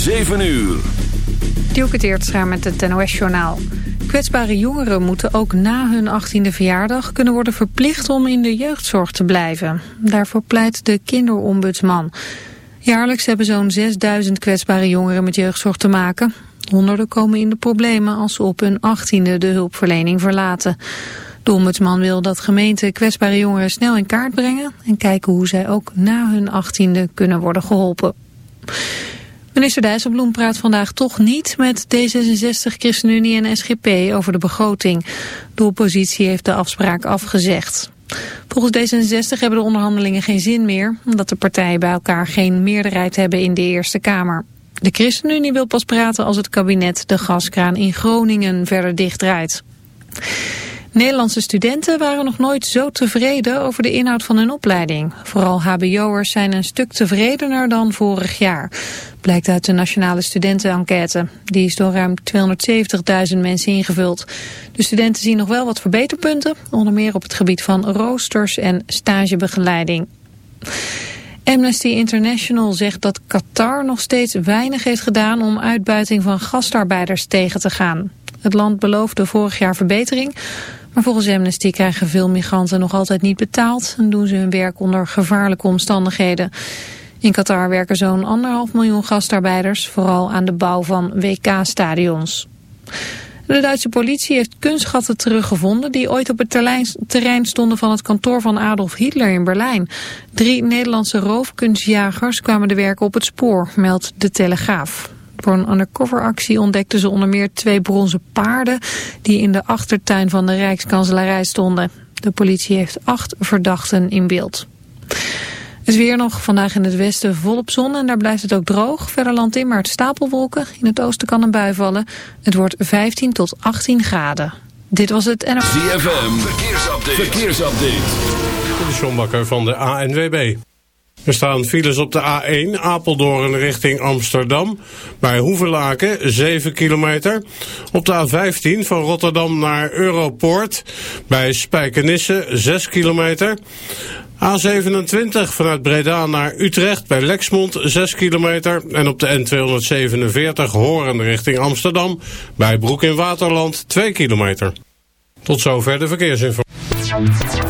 7 uur. Dielke Teertstra met het NOS-journaal. Kwetsbare jongeren moeten ook na hun 18e verjaardag kunnen worden verplicht om in de jeugdzorg te blijven. Daarvoor pleit de kinderombudsman. Jaarlijks hebben zo'n 6000 kwetsbare jongeren met jeugdzorg te maken. Honderden komen in de problemen als ze op hun 18e de hulpverlening verlaten. De ombudsman wil dat gemeenten kwetsbare jongeren snel in kaart brengen... en kijken hoe zij ook na hun 18e kunnen worden geholpen. Minister Dijsselbloem praat vandaag toch niet met D66, ChristenUnie en SGP over de begroting. De oppositie heeft de afspraak afgezegd. Volgens D66 hebben de onderhandelingen geen zin meer... omdat de partijen bij elkaar geen meerderheid hebben in de Eerste Kamer. De ChristenUnie wil pas praten als het kabinet de gaskraan in Groningen verder dichtdraait. Nederlandse studenten waren nog nooit zo tevreden over de inhoud van hun opleiding. Vooral hbo'ers zijn een stuk tevredener dan vorig jaar. Blijkt uit de Nationale Studentenenquête. Die is door ruim 270.000 mensen ingevuld. De studenten zien nog wel wat verbeterpunten, onder meer op het gebied van roosters en stagebegeleiding. Amnesty International zegt dat Qatar nog steeds weinig heeft gedaan om uitbuiting van gastarbeiders tegen te gaan. Het land beloofde vorig jaar verbetering, maar volgens Amnesty krijgen veel migranten nog altijd niet betaald en doen ze hun werk onder gevaarlijke omstandigheden. In Qatar werken zo'n anderhalf miljoen gastarbeiders, vooral aan de bouw van WK-stadions. De Duitse politie heeft kunstschatten teruggevonden die ooit op het terrein stonden van het kantoor van Adolf Hitler in Berlijn. Drie Nederlandse roofkunstjagers kwamen de werken op het spoor, meldt de Telegraaf. Voor een undercoveractie ontdekten ze onder meer twee bronzen paarden die in de achtertuin van de Rijkskanselarij stonden. De politie heeft acht verdachten in beeld. Het weer nog vandaag in het westen volop zon en daar blijft het ook droog. Verder land in, maar het stapelwolken. In het oosten kan een bui vallen. Het wordt 15 tot 18 graden. Dit was het NF... ZFM, verkeersupdate. verkeersupdate. De Sjombakker van de ANWB. Er staan files op de A1 Apeldoorn richting Amsterdam. Bij Hoevelaken 7 kilometer. Op de A15 van Rotterdam naar Europoort. Bij Spijkenisse 6 kilometer. A27 vanuit Breda naar Utrecht bij Lexmond 6 kilometer. En op de N247 Horen richting Amsterdam bij Broek in Waterland 2 kilometer. Tot zover de verkeersinformatie.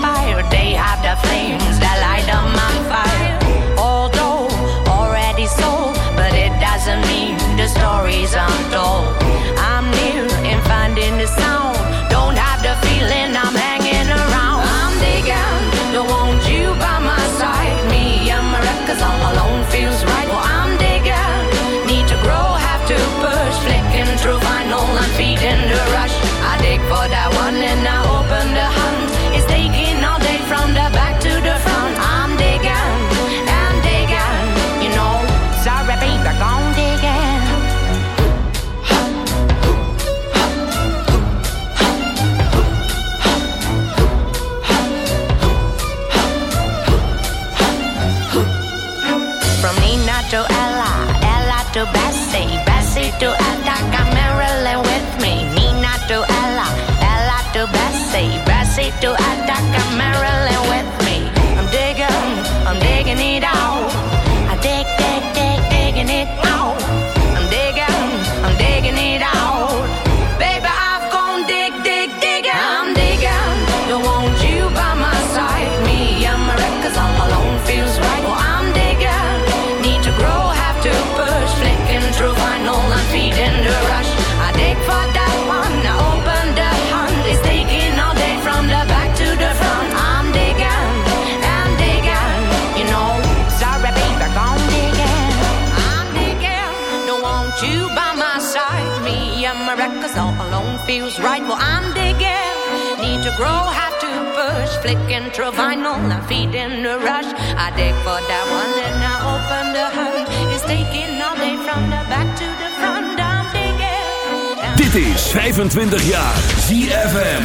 Flicking through vinyl, I'm feeding the rush. I dig for that one and I open the hood. It's taking all day from the back to the front. I'm digging. Dit is 25 jaar ZFM.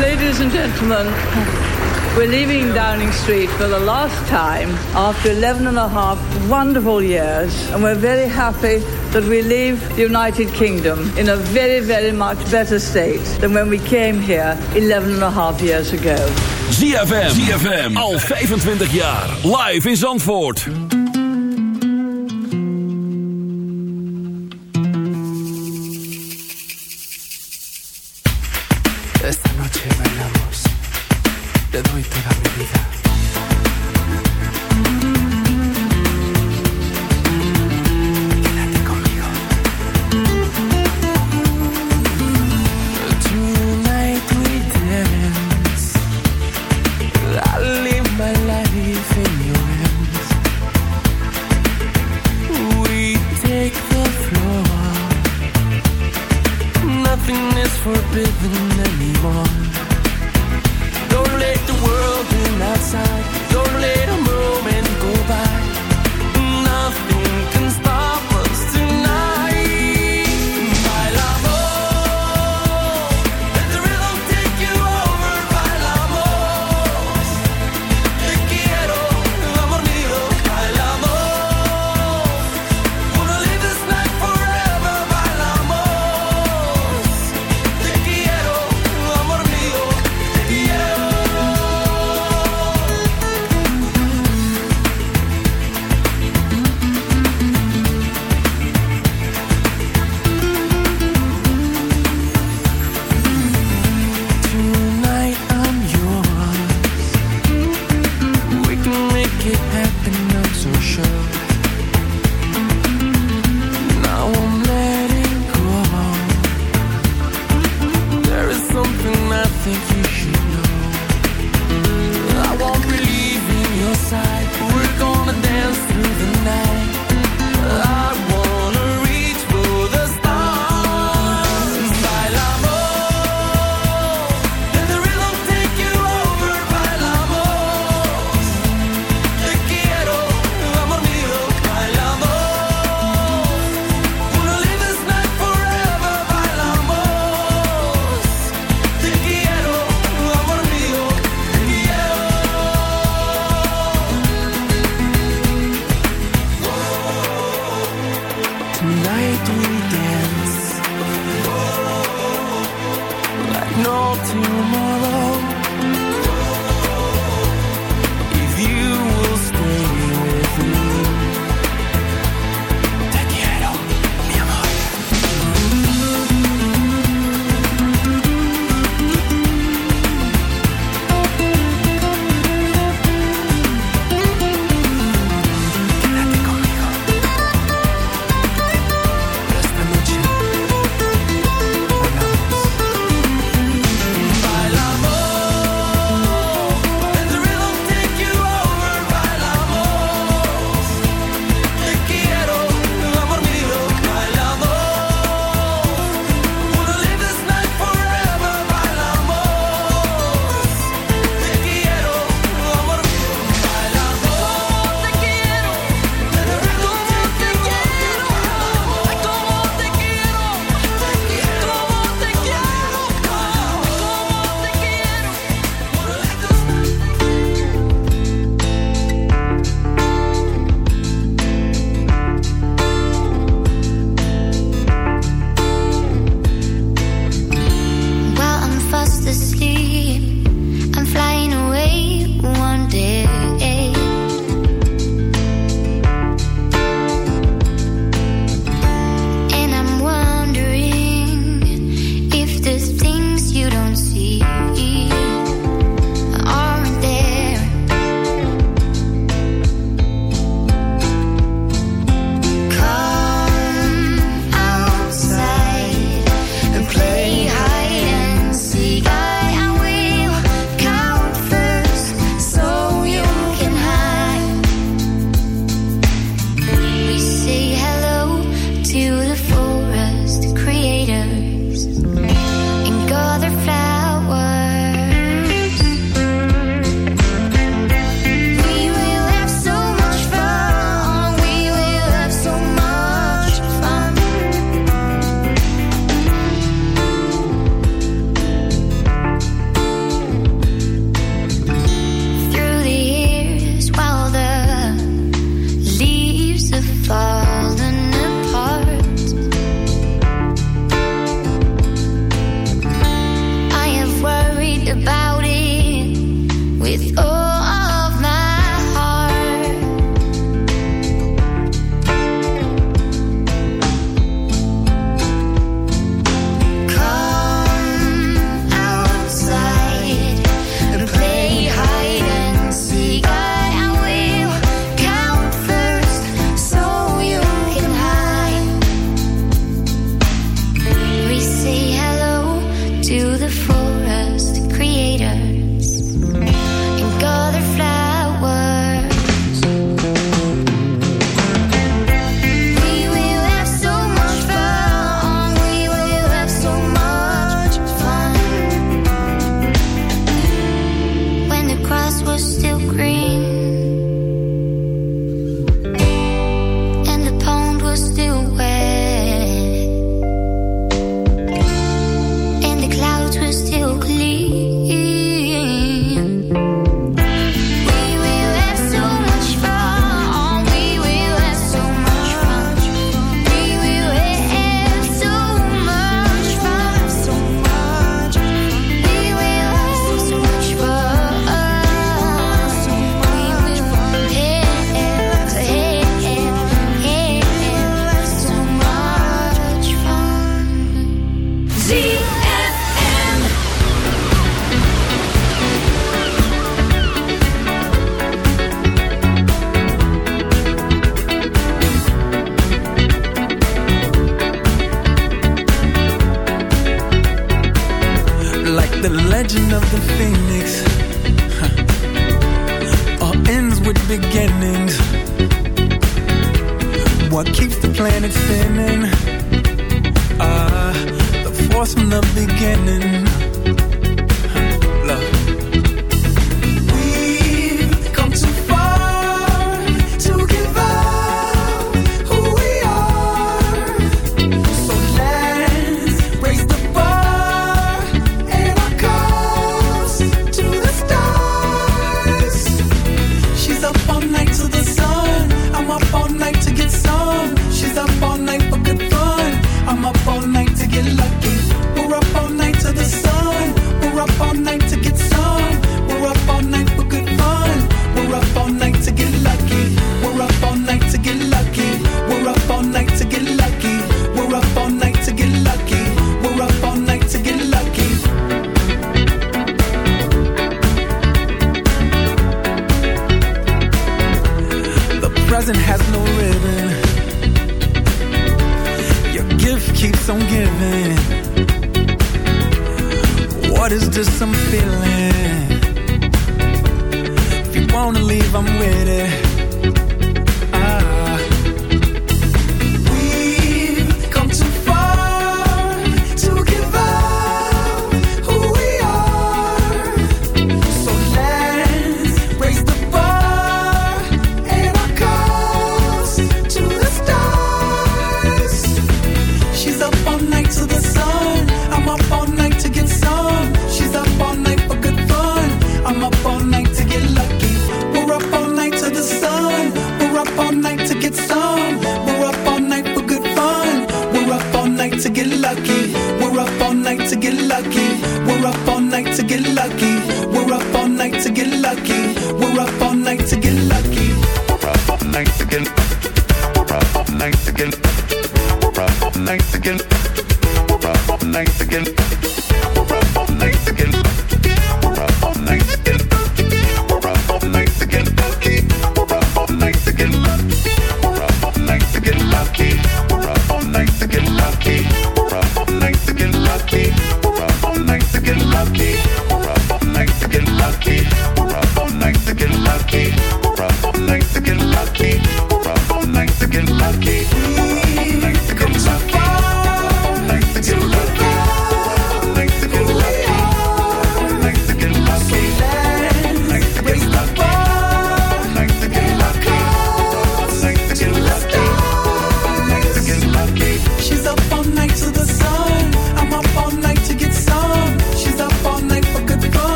Ladies and gentlemen, we're leaving Downing Street for the last time after 11 and a half wonderful years, and we're very happy that we leave the United Kingdom in a very, very much better state than when we came here 11 and a half years ago. ZFM. ZFM. Al 25 jaar. Live in Zandvoort.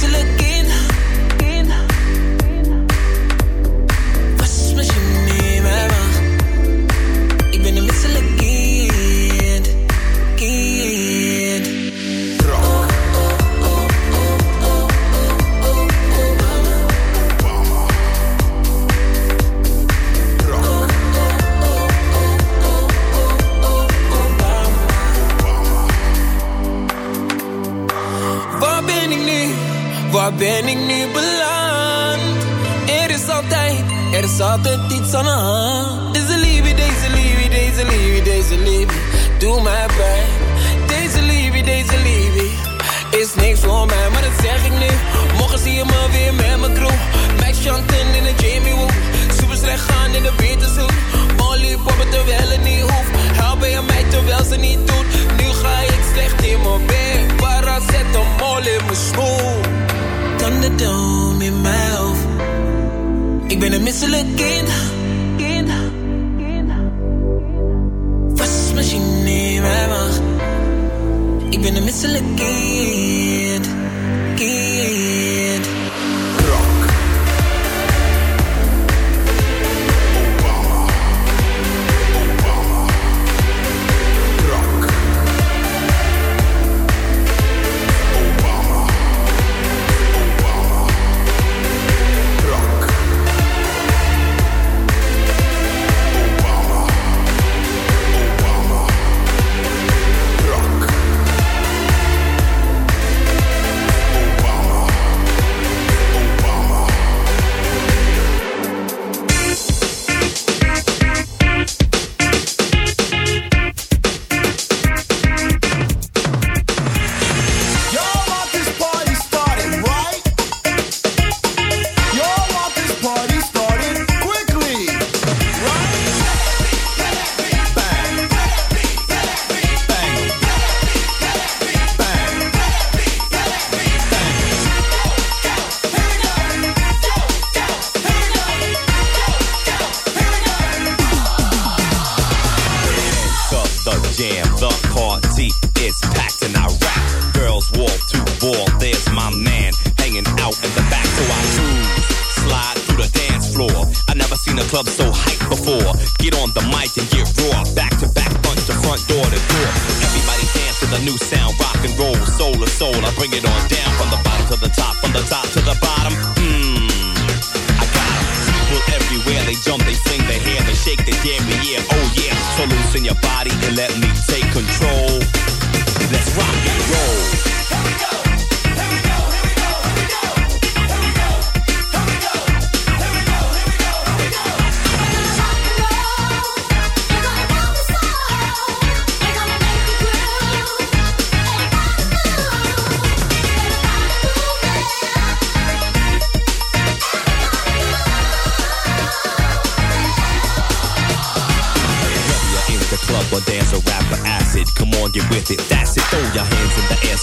to look Deze liefde, deze liefde, deze liefde, deze liefde, doe mij pijn. Deze liefde, deze liefde, is niks voor mij, maar dat zeg ik nu. Morgen zie je me weer met mijn crew. Max Chanten in de Jamie Woo. Super slecht gaan in de Beterzoek. Molly poppen terwijl het niet hoeft. Helpen je mij terwijl ze niet doet. Nu ga ik slecht in mijn bed. Paracetamol in mijn schoen. Thunderdome in mijn hoofd. Ik ben een misselijk kind. been a missile again.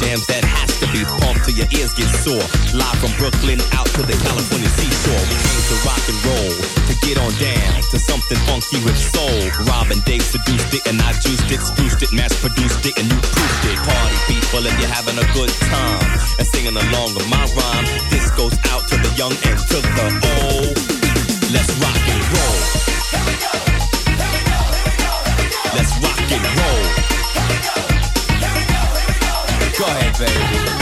Jams that has to be pumped till your ears get sore. Live from Brooklyn out to the California seashore. We came to rock and roll, to get on down to something funky with soul. Robin Dave seduced it and I juiced it, spruced it, mass produced it and you proofed it. Party people and you're having a good time and singing along with my rhyme. This goes out to the young and to the old. Let's rock and roll. Baby.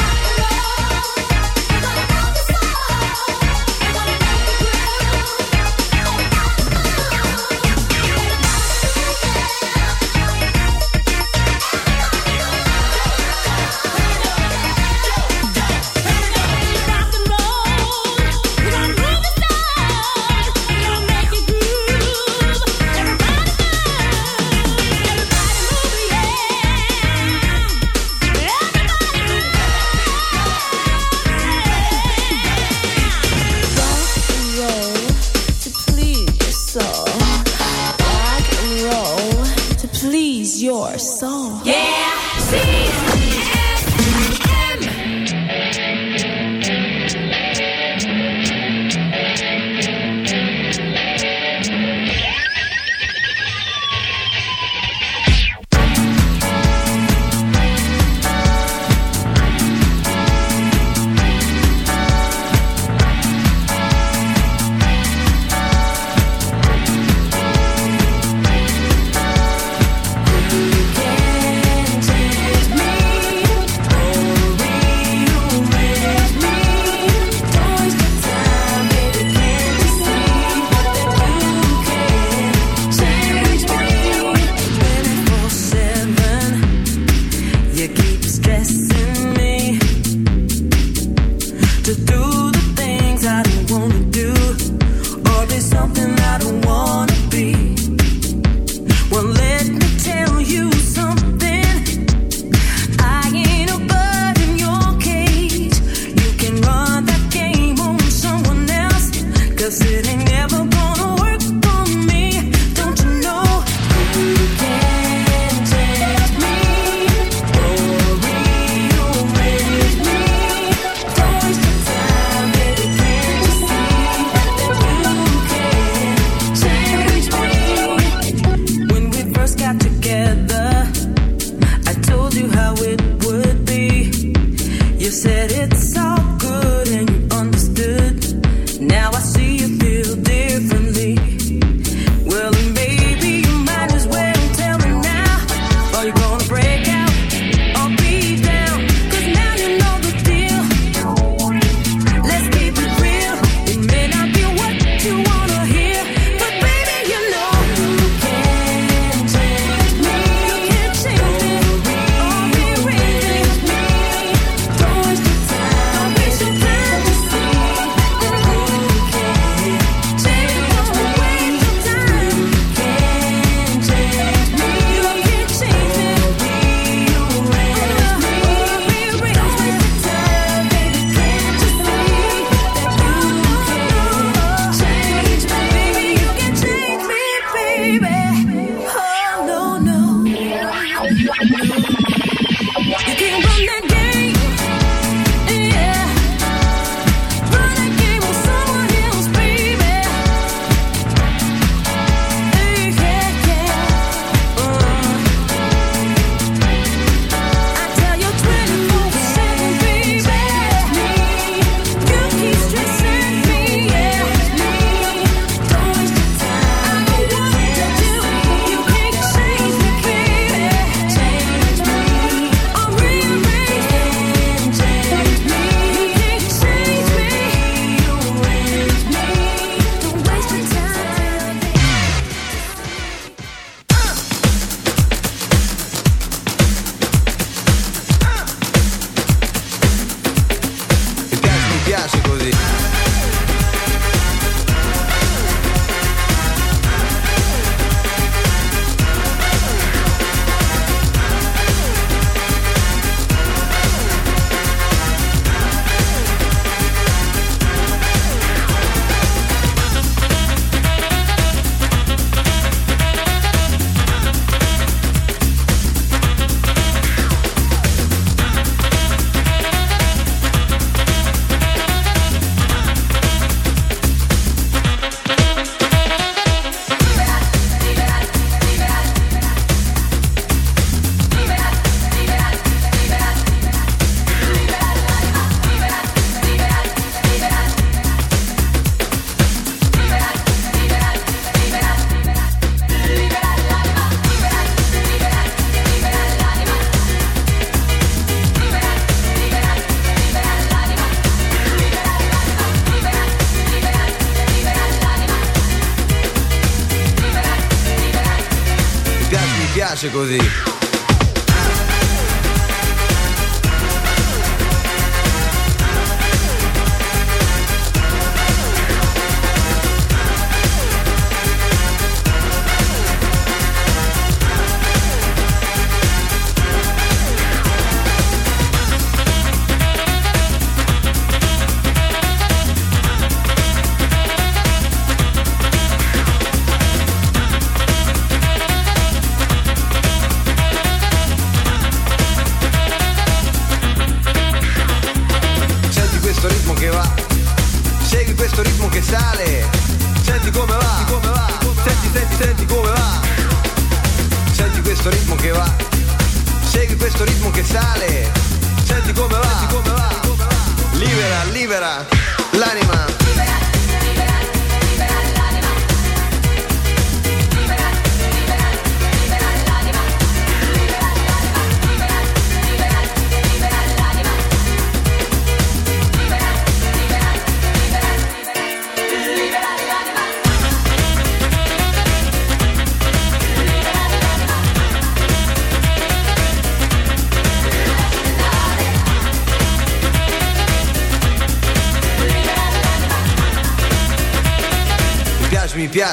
Piace così.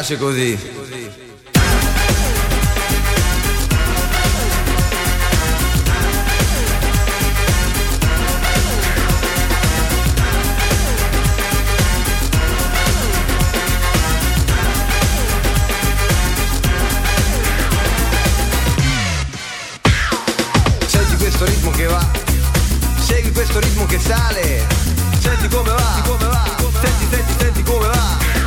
Piace, così. Senti questo ritmo che sale, senti come va, come va, senti, senti, senti come va.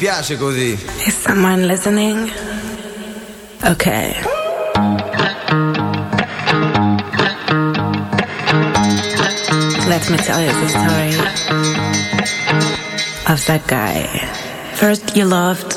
Piace, così. Is someone listening? Okay. Let me tell you the story of that guy. First, you loved,